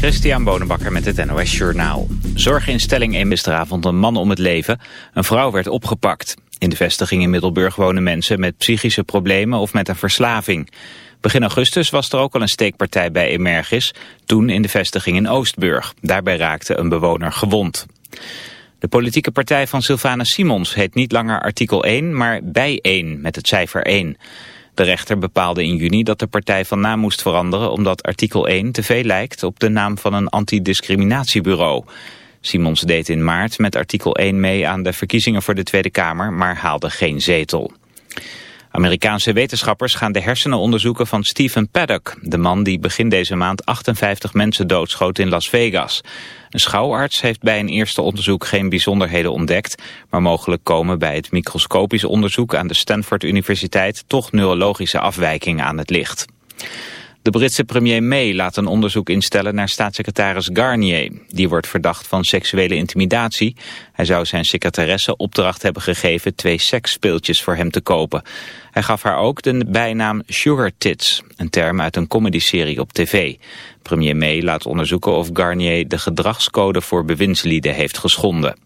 Christian Bonenbakker met het NOS Journaal. Zorginstelling in gisteravond een man om het leven. Een vrouw werd opgepakt. In de vestiging in Middelburg wonen mensen met psychische problemen of met een verslaving. Begin augustus was er ook al een steekpartij bij Emergis, toen in de vestiging in Oostburg. Daarbij raakte een bewoner gewond. De politieke partij van Sylvana Simons heet niet langer artikel 1, maar bij 1 met het cijfer 1. De rechter bepaalde in juni dat de partij van naam moest veranderen omdat artikel 1 te veel lijkt op de naam van een antidiscriminatiebureau. Simons deed in maart met artikel 1 mee aan de verkiezingen voor de Tweede Kamer, maar haalde geen zetel. Amerikaanse wetenschappers gaan de hersenen onderzoeken van Stephen Paddock, de man die begin deze maand 58 mensen doodschoot in Las Vegas. Een schouwarts heeft bij een eerste onderzoek geen bijzonderheden ontdekt, maar mogelijk komen bij het microscopisch onderzoek aan de Stanford Universiteit toch neurologische afwijkingen aan het licht. De Britse premier May laat een onderzoek instellen naar staatssecretaris Garnier. Die wordt verdacht van seksuele intimidatie. Hij zou zijn secretaresse opdracht hebben gegeven twee seksspeeltjes voor hem te kopen. Hij gaf haar ook de bijnaam Sugar Tits, een term uit een comedyserie op tv. Premier May laat onderzoeken of Garnier de gedragscode voor bewindslieden heeft geschonden.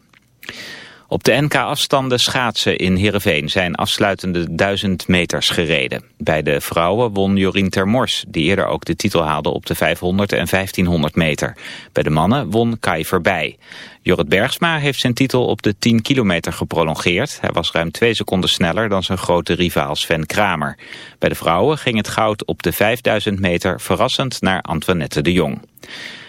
Op de NK-afstanden schaatsen in Heerenveen zijn afsluitende 1000 meters gereden. Bij de vrouwen won Jorien Termors, die eerder ook de titel haalde op de 500 en 1500 meter. Bij de mannen won Kai Verbij. Jorrit Bergsma heeft zijn titel op de 10 kilometer geprolongeerd. Hij was ruim twee seconden sneller dan zijn grote rivaal Sven Kramer. Bij de vrouwen ging het goud op de 5000 meter verrassend naar Antoinette de Jong.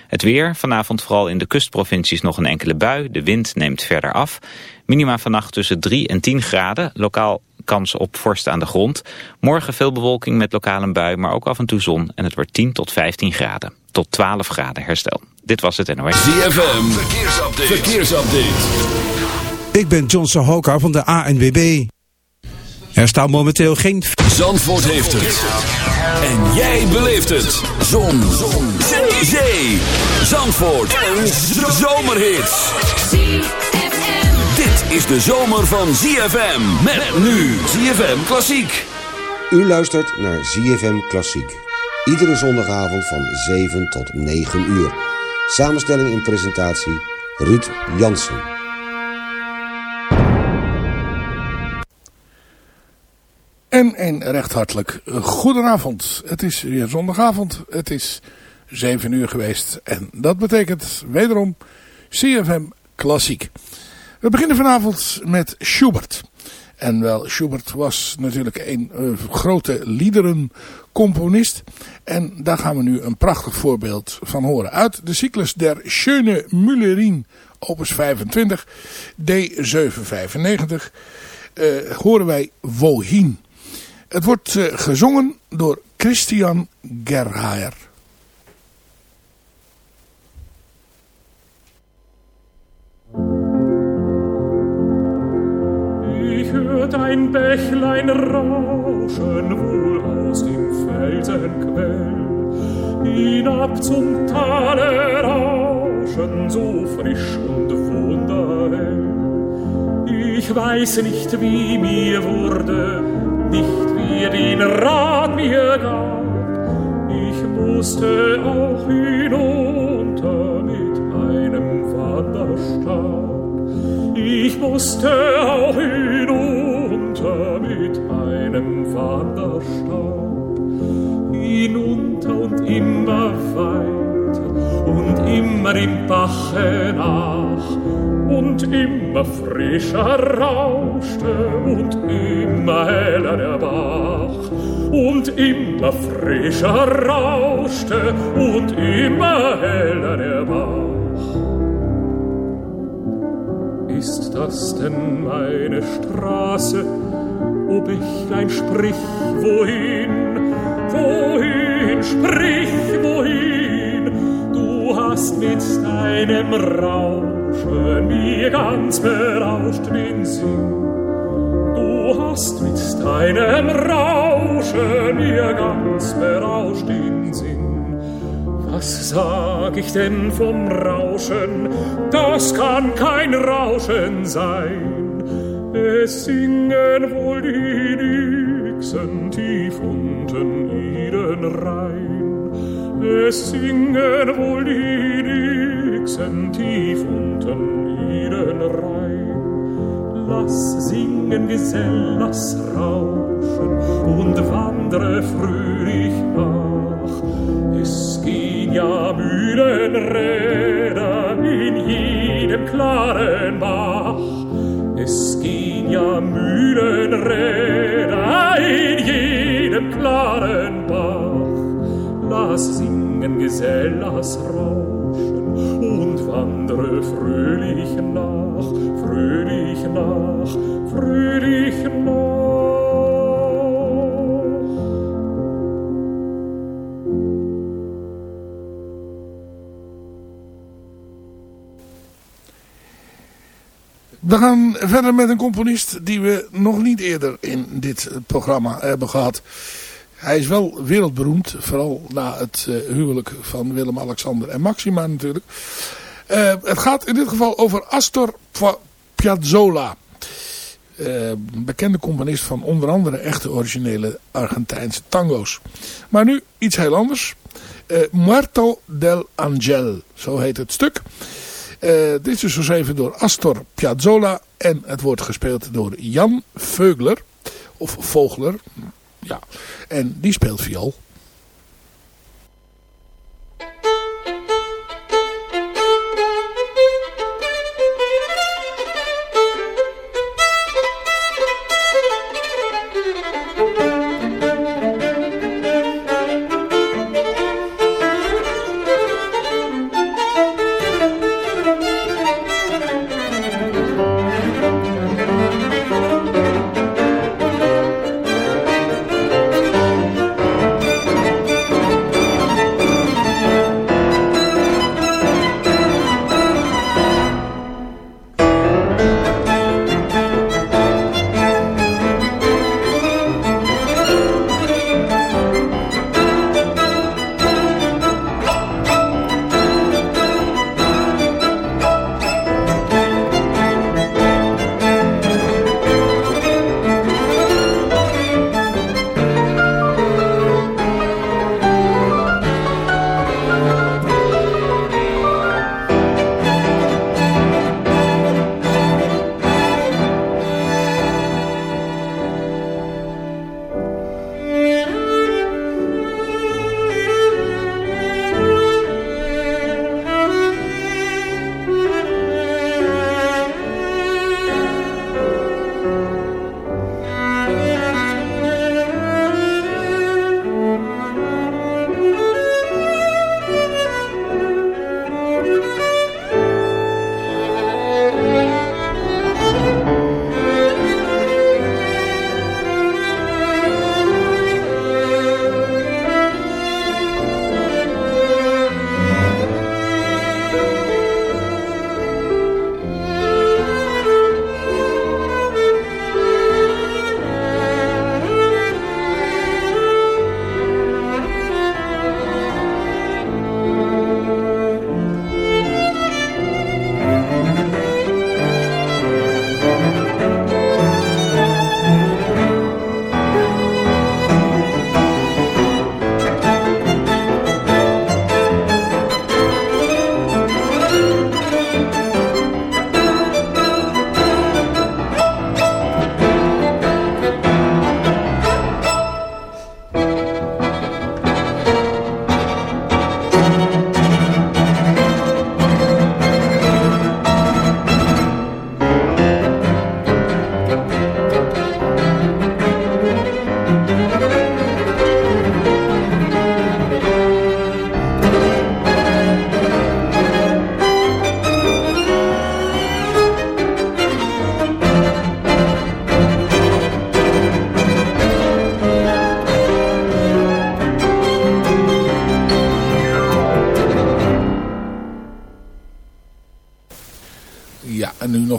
Het weer, vanavond vooral in de kustprovincies nog een enkele bui. De wind neemt verder af. Minima vannacht tussen 3 en 10 graden. Lokaal kans op vorst aan de grond. Morgen veel bewolking met lokale bui, maar ook af en toe zon. En het wordt 10 tot 15 graden. Tot 12 graden herstel. Dit was het NOS. ZFM, verkeersupdate. verkeersupdate. Ik ben John Sahoka van de ANWB. Er staat momenteel geen... Zandvoort heeft het. En jij beleeft het. Zon. Zon. Zee. Zandvoort. Een zomerhit. Dit is de zomer van ZFM. Met nu ZFM Klassiek. U luistert naar ZFM Klassiek. Iedere zondagavond van 7 tot 9 uur. Samenstelling en presentatie Ruud Jansen. En een recht hartelijk goedenavond. Het is weer zondagavond. Het is 7 uur geweest. En dat betekent wederom CFM Klassiek. We beginnen vanavond met Schubert. En wel, Schubert was natuurlijk een uh, grote liederencomponist. En daar gaan we nu een prachtig voorbeeld van horen. Uit de cyclus der Schöne Müllerin, opus 25, D795, uh, horen wij Wohin. Het wordt uh, gezongen door Christian Gerhaer. Ich hört ein Bächlein rauschen wohl aus dem Felsenquell hinab zum Tale rauschen so frisch und wunderhell ich weiß nicht wie mir wurde nicht wie den Rat mir gab. Ich musste auch hinunter mit einem Wanderstab. Ich musste auch hinunter immer weiter und immer im Bache nach und immer frischer rauschte und immer heller der Bach und immer frischer rauschte und immer heller der Bach. Ist das denn meine Straße, o Bächlein, sprich, wohin, wohin, sprich, wohin, du hast mit deinem Raum Rauschen mir ganz berauscht den Sinn. Du hast mit deinem Rauschen mir ganz berauscht den Sinn. Was sag ich denn vom Rauschen? Das kann kein Rauschen sein. Es singen wohl die Nixen tief unten ihren Rhein. Es singen wohl die Nixen tief unten ihren Reih. Lass singen, Gesell, lass rauschen und wandre fröhlich nach. Es gehen ja Mühlenräder in jedem klaren Bach. Es gehen ja Mühlenräder jedem klaren Bach. Lass singen, Gesell, lass rauschen und wandre fröhlich nach, fröhlich nach, fröhlich verder met een componist die we nog niet eerder in dit programma hebben gehad. Hij is wel wereldberoemd, vooral na het uh, huwelijk van Willem-Alexander en Maxima natuurlijk. Uh, het gaat in dit geval over Astor Piazzolla. Uh, bekende componist van onder andere echte originele Argentijnse tango's. Maar nu iets heel anders. Muerto del Angel, zo heet het stuk. Dit is dus geschreven door Astor Piazzolla en het wordt gespeeld door Jan Veugler. Of Vogler, ja. En die speelt viool.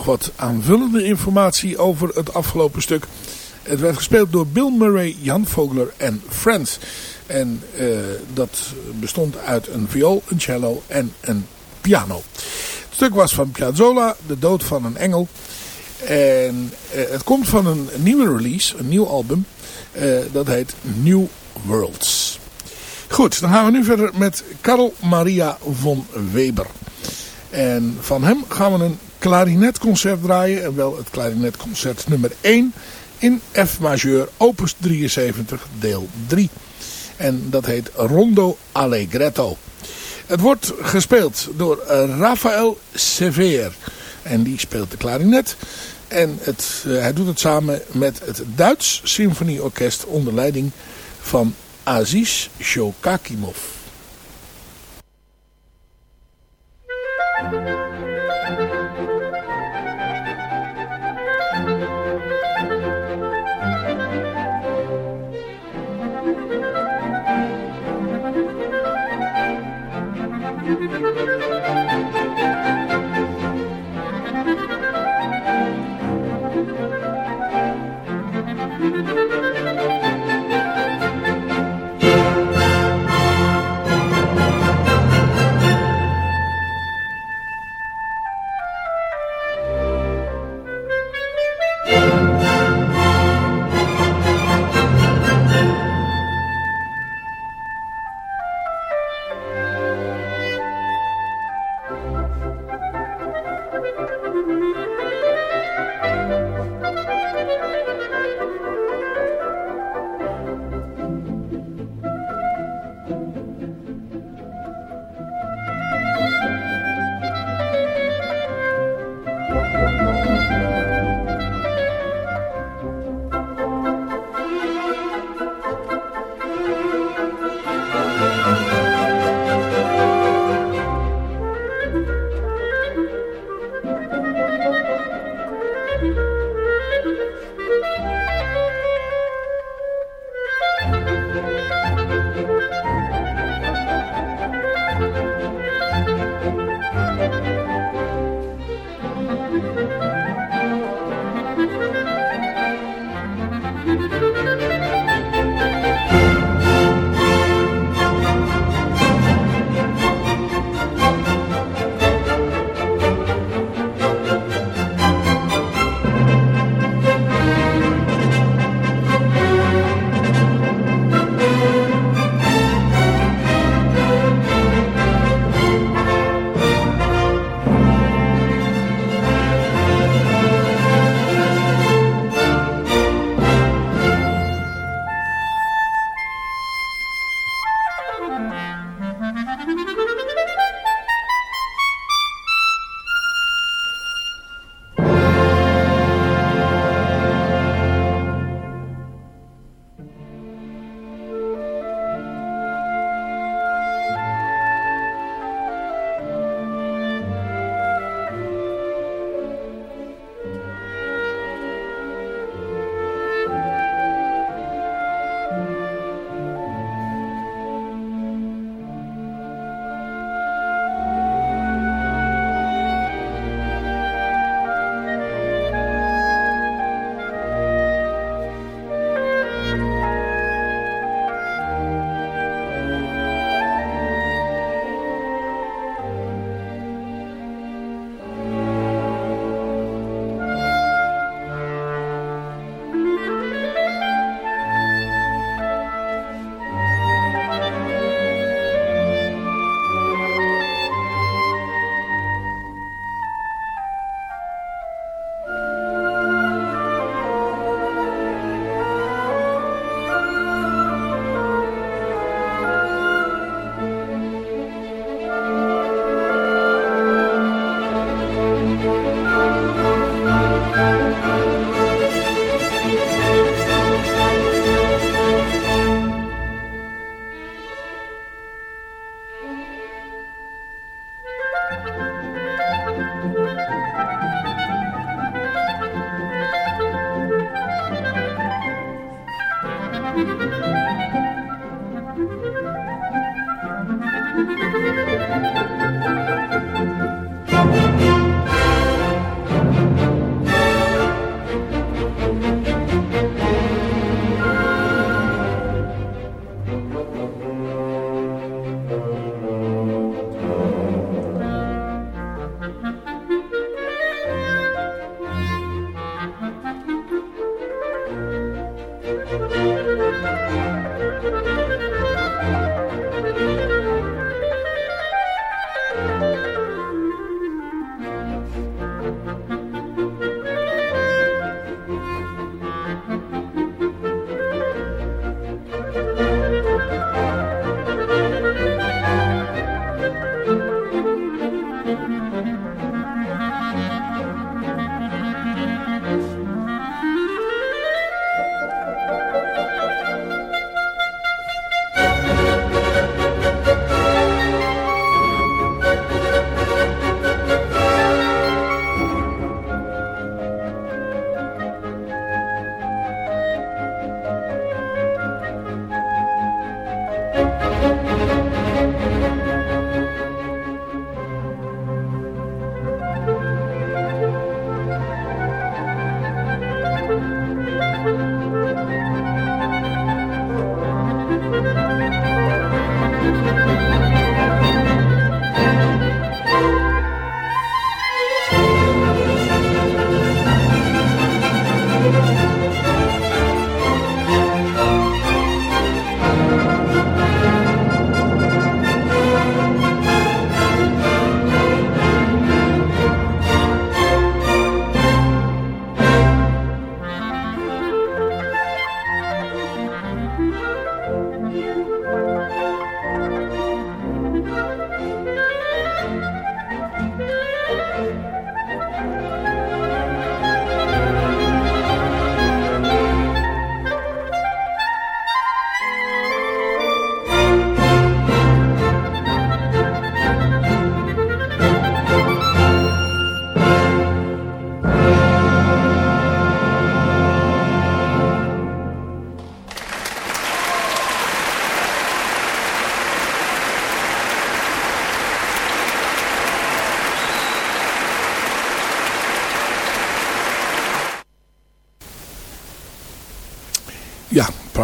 Wat aanvullende informatie over het afgelopen stuk. Het werd gespeeld door Bill Murray, Jan Vogler en Friends. En uh, dat bestond uit een viool, een cello en een piano. Het stuk was van Piazzolla, De Dood van een Engel. En uh, het komt van een nieuwe release, een nieuw album. Uh, dat heet New Worlds. Goed, dan gaan we nu verder met Karl Maria von Weber. En van hem gaan we een klarinetconcert draaien. En wel het klarinetconcert nummer 1 in F majeur opus 73 deel 3. En dat heet Rondo Allegretto. Het wordt gespeeld door Rafael Sever. En die speelt de klarinet. En het, uh, hij doet het samen met het Duits Symfonieorkest onder leiding van Aziz Shokakimov.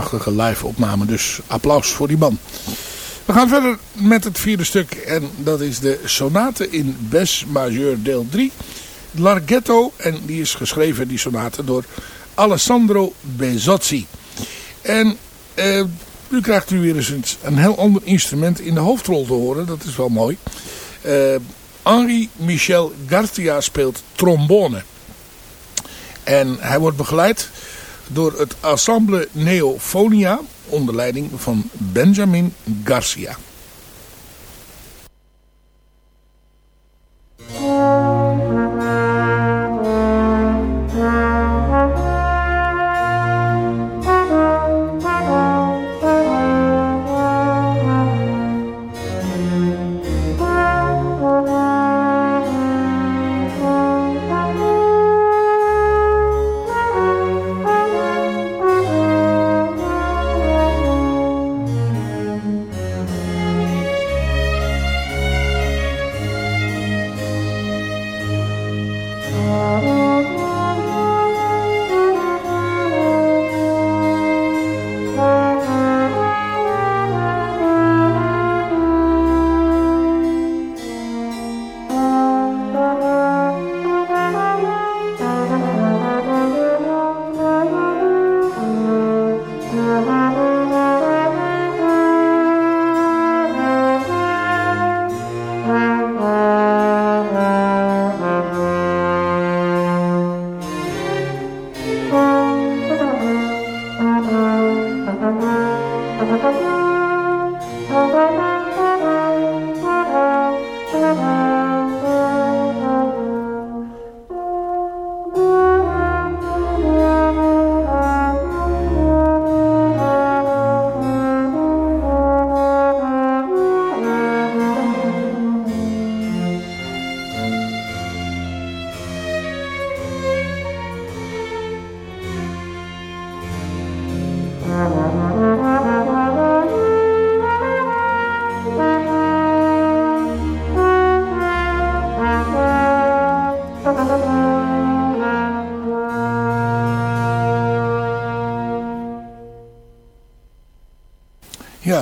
Prachtige live opname. Dus applaus voor die man. We gaan verder met het vierde stuk. En dat is de sonate in Bes Majeur deel 3. Larghetto. En die is geschreven, die sonate, door Alessandro Bezzozzi. En eh, nu krijgt u weer eens een heel ander instrument in de hoofdrol te horen. Dat is wel mooi. Uh, Henri Michel Garcia speelt trombone. En hij wordt begeleid door het ensemble Neofonia onder leiding van Benjamin Garcia.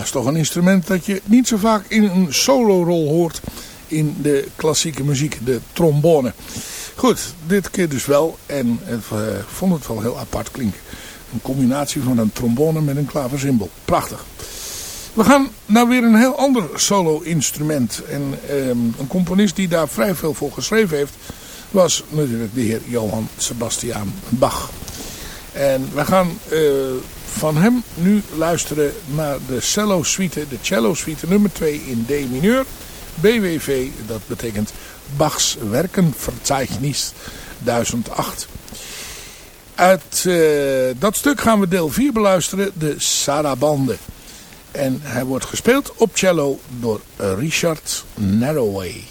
Is toch een instrument dat je niet zo vaak in een solo-rol hoort in de klassieke muziek, de trombone. Goed, dit keer dus wel en ik uh, vond het wel heel apart klinken. Een combinatie van een trombone met een klaversymbol. Prachtig. We gaan naar weer een heel ander solo-instrument. En ehm, een componist die daar vrij veel voor geschreven heeft... was natuurlijk de heer Johann Sebastian Bach. En we gaan eh, van hem nu luisteren naar de cello suite, de cello suite nummer 2 in D mineur. BWV, dat betekent Bachs Werkenverzeichnis 1008. Uit uh, dat stuk gaan we deel 4 beluisteren, de Sarabande. En hij wordt gespeeld op cello door Richard Narroway.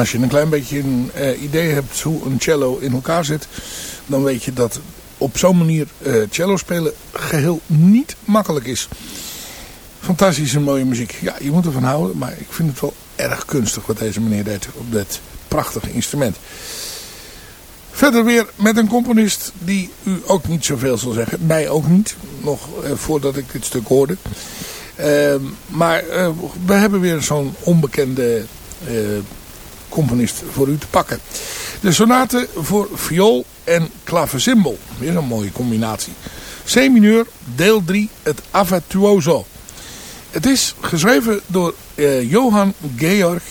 Als je een klein beetje een uh, idee hebt hoe een cello in elkaar zit, dan weet je dat op zo'n manier uh, cello spelen geheel niet makkelijk is. Fantastische mooie muziek. Ja, je moet ervan houden, maar ik vind het wel erg kunstig wat deze meneer deed op dit prachtige instrument. Verder weer met een componist die u ook niet zoveel zal zeggen. Mij ook niet, nog eh, voordat ik dit stuk hoorde. Uh, maar we hebben weer zo'n onbekende componist voor u te pakken. De sonate voor viool en klaversymbol. Weer een mooie combinatie. C-mineur, deel 3, het Avatuoso. Het is geschreven door uh, Johann Georg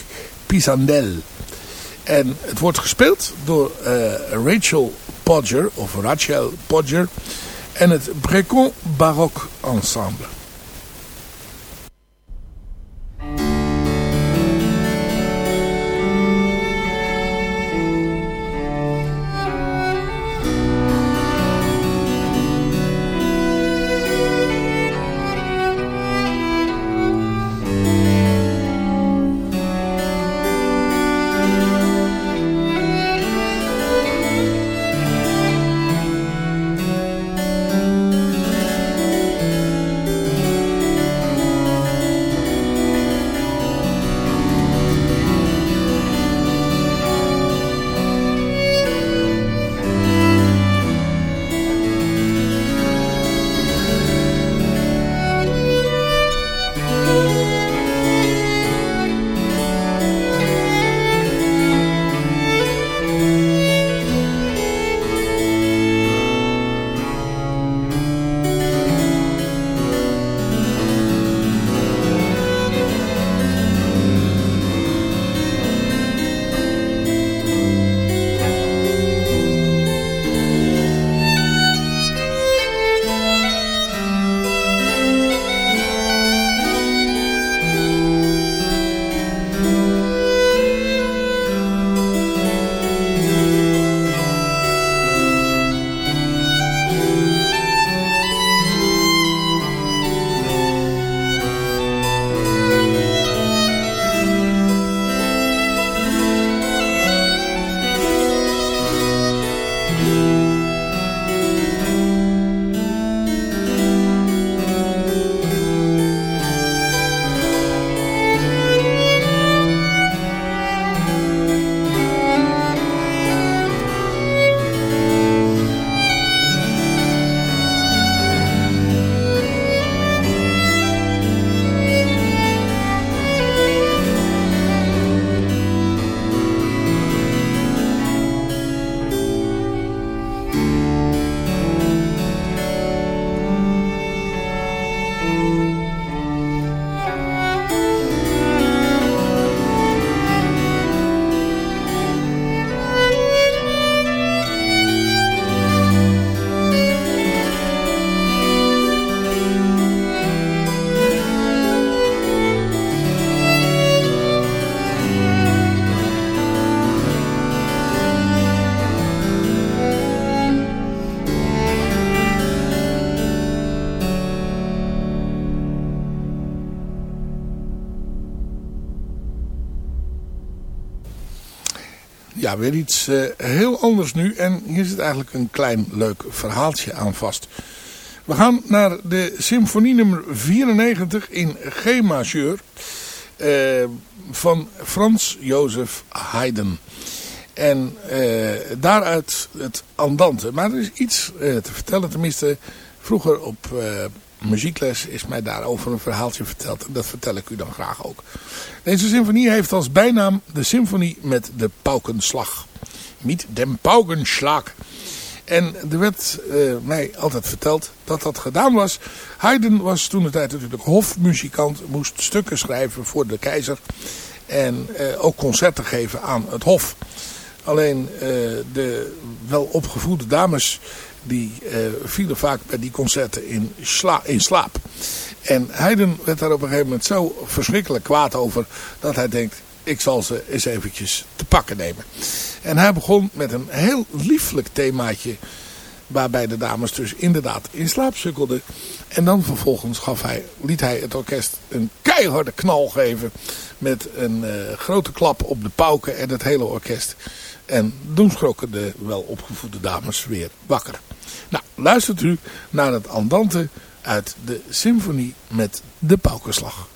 Pisandel. En het wordt gespeeld door uh, Rachel Podger, of Rachel Podger, en het Brecon Baroque Ensemble. Weer iets uh, heel anders nu. En hier zit eigenlijk een klein leuk verhaaltje aan vast. We gaan naar de symfonie nummer 94 in G-majeur uh, van Frans Jozef Haydn. En uh, daaruit het Andante. Maar er is iets te vertellen, tenminste vroeger op muziekles is mij daarover een verhaaltje verteld. En dat vertel ik u dan graag ook. Deze symfonie heeft als bijnaam de symfonie met de paukenslag. Niet den paukenslag. En er werd uh, mij altijd verteld dat dat gedaan was. Haydn was toen de tijd natuurlijk hofmuzikant. Moest stukken schrijven voor de keizer. En uh, ook concerten geven aan het hof. Alleen uh, de wel opgevoede dames die uh, vielen vaak bij die concerten in, in slaap. En Haydn werd daar op een gegeven moment zo verschrikkelijk kwaad over dat hij denkt, ik zal ze eens eventjes te pakken nemen. En hij begon met een heel lieflijk themaatje Waarbij de dames dus inderdaad in slaap sukkelden. En dan vervolgens gaf hij, liet hij het orkest een keiharde knal geven. Met een uh, grote klap op de pauken en het hele orkest. En toen schrokken de wel opgevoede dames weer wakker. Nou, luistert u naar het andante uit de symfonie met de paukenslag.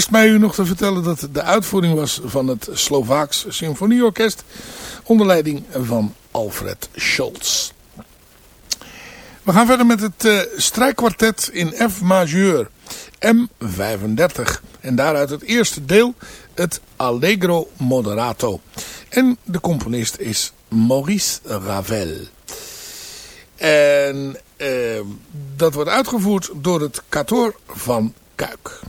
Rest mij u nog te vertellen dat de uitvoering was van het Slovaaks Symfonieorkest onder leiding van Alfred Scholz. We gaan verder met het uh, strijkkwartet in F majeur M35 en daaruit het eerste deel het Allegro Moderato. En de componist is Maurice Ravel. En uh, dat wordt uitgevoerd door het Kator van Kuik.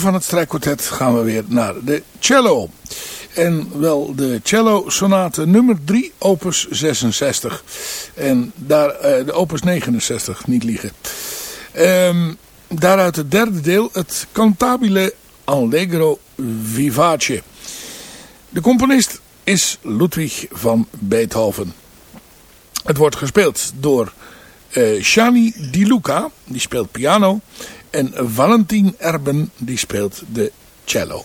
Van het strijkkwartet gaan we weer naar de cello. En wel de cello sonate nummer 3 opus 66. En daar, uh, de opus 69, niet liegen. Um, daaruit het derde deel, het Cantabile Allegro Vivace. De componist is Ludwig van Beethoven. Het wordt gespeeld door uh, Shani Di Luca, die speelt piano. En Valentin Erben, die speelt de cello.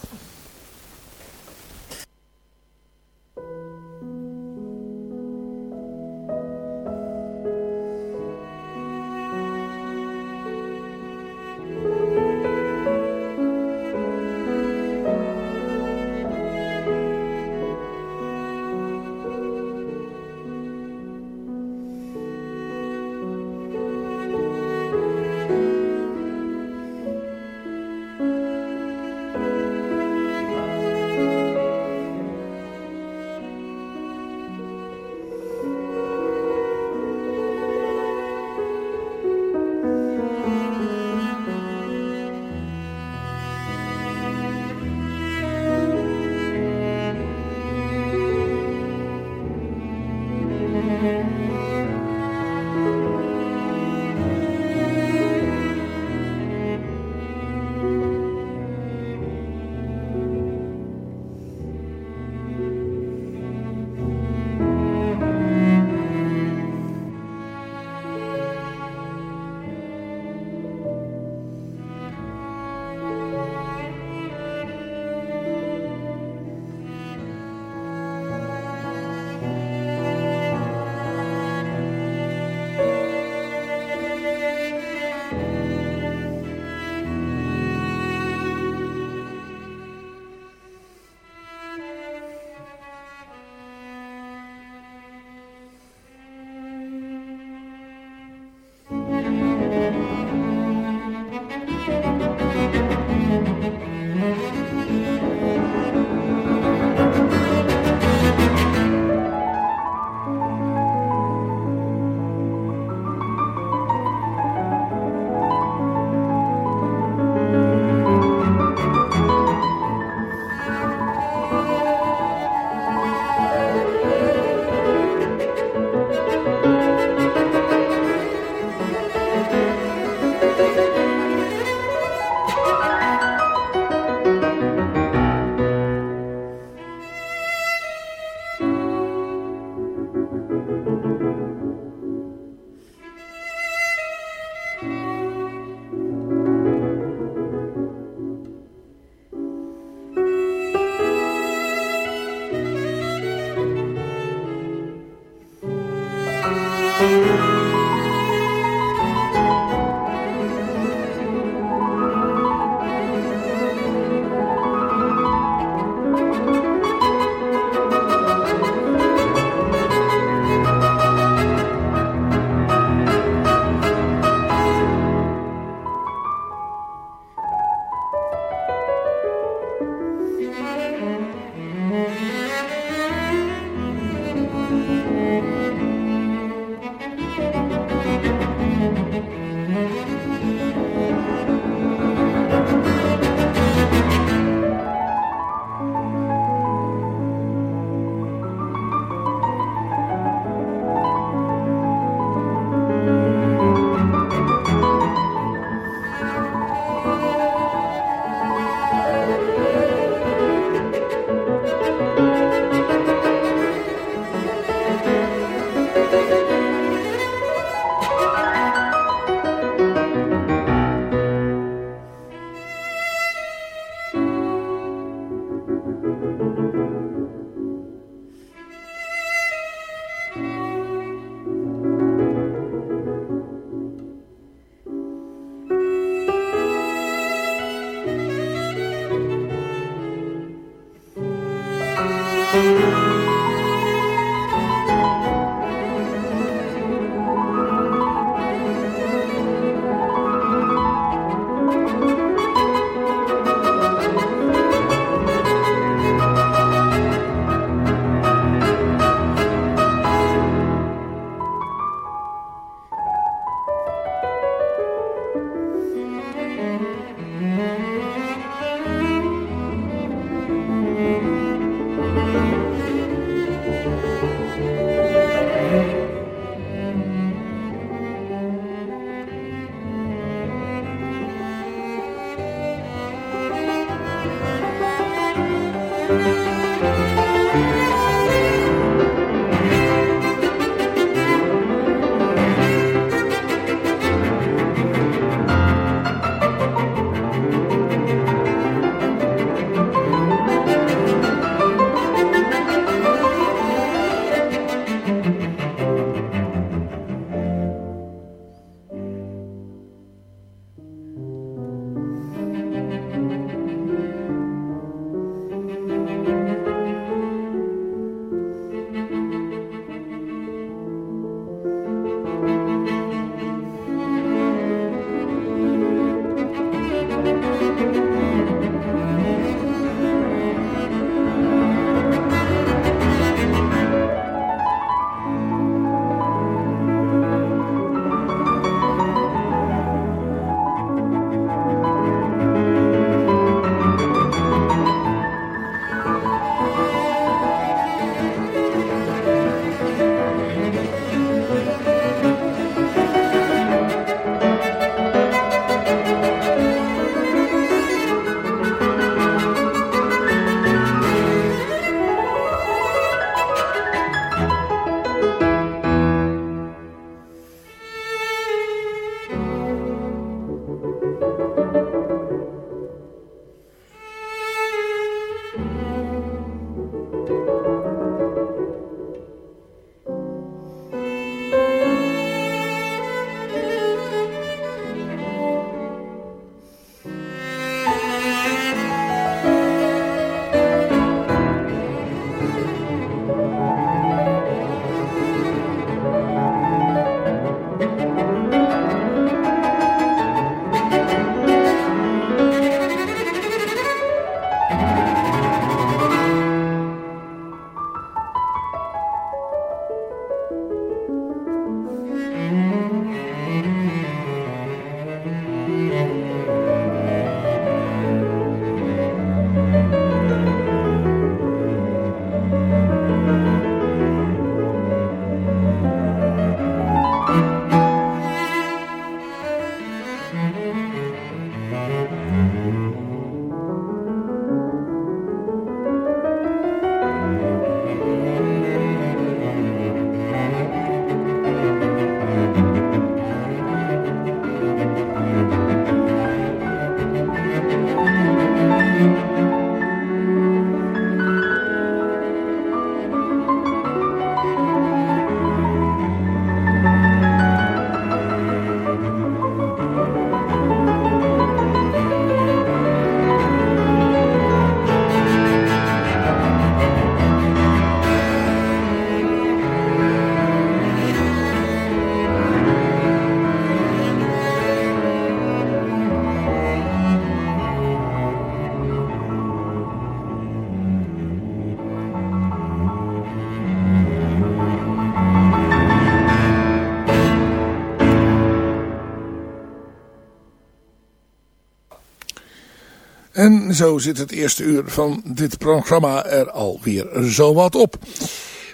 En zo zit het eerste uur van dit programma er alweer zo wat op.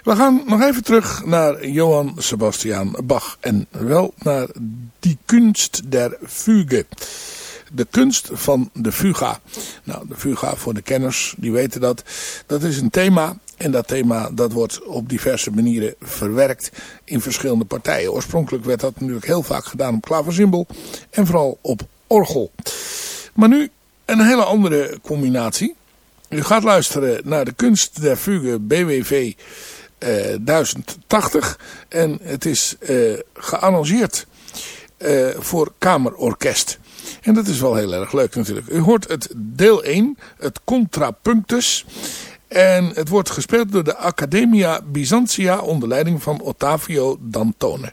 We gaan nog even terug naar Johann Sebastian Bach. En wel naar die kunst der fuge. De kunst van de fuga. Nou, de fuga voor de kenners, die weten dat. Dat is een thema. En dat thema dat wordt op diverse manieren verwerkt in verschillende partijen. Oorspronkelijk werd dat natuurlijk heel vaak gedaan op klaversymbol. En vooral op orgel. Maar nu een hele andere combinatie. U gaat luisteren naar de kunst der fuge BWV eh, 1080. En het is eh, eh, voor kamerorkest. En dat is wel heel erg leuk natuurlijk. U hoort het deel 1, het contrapunctus. En het wordt gespeeld door de Academia Byzantia onder leiding van Ottavio Dantone.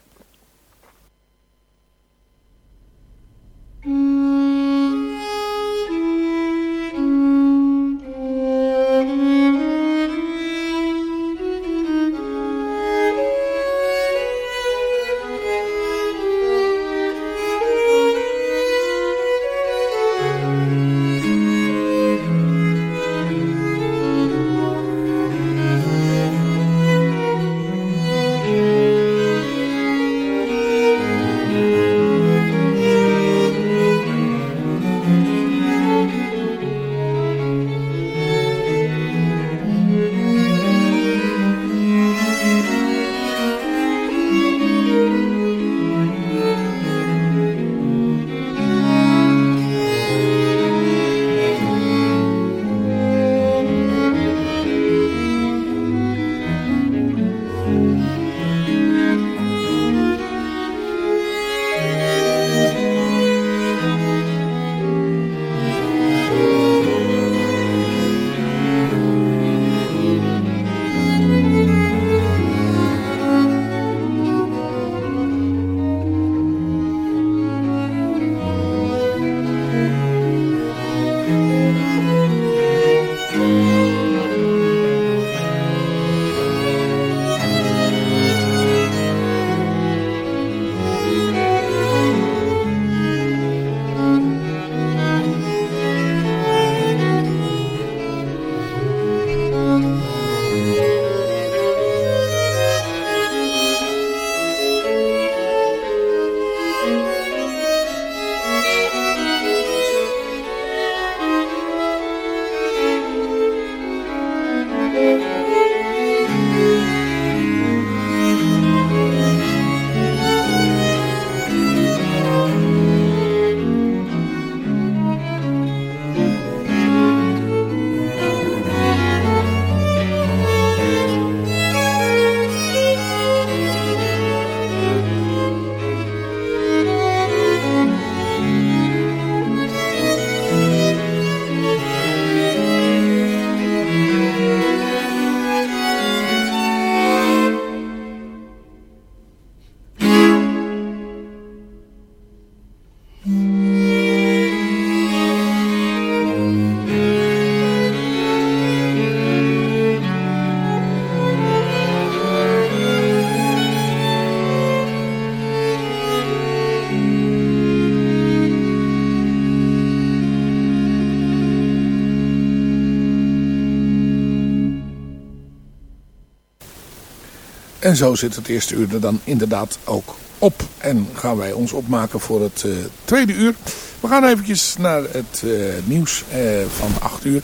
En zo zit het eerste uur er dan inderdaad ook op. En gaan wij ons opmaken voor het uh, tweede uur. We gaan eventjes naar het uh, nieuws uh, van 8 uur.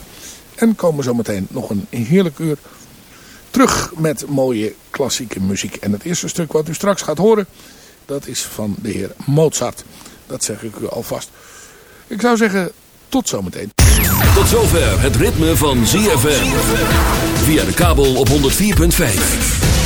En komen zo meteen nog een heerlijk uur terug met mooie klassieke muziek. En het eerste stuk wat u straks gaat horen, dat is van de heer Mozart. Dat zeg ik u alvast. Ik zou zeggen, tot zometeen. Tot zover het ritme van ZFM. Via de kabel op 104.5.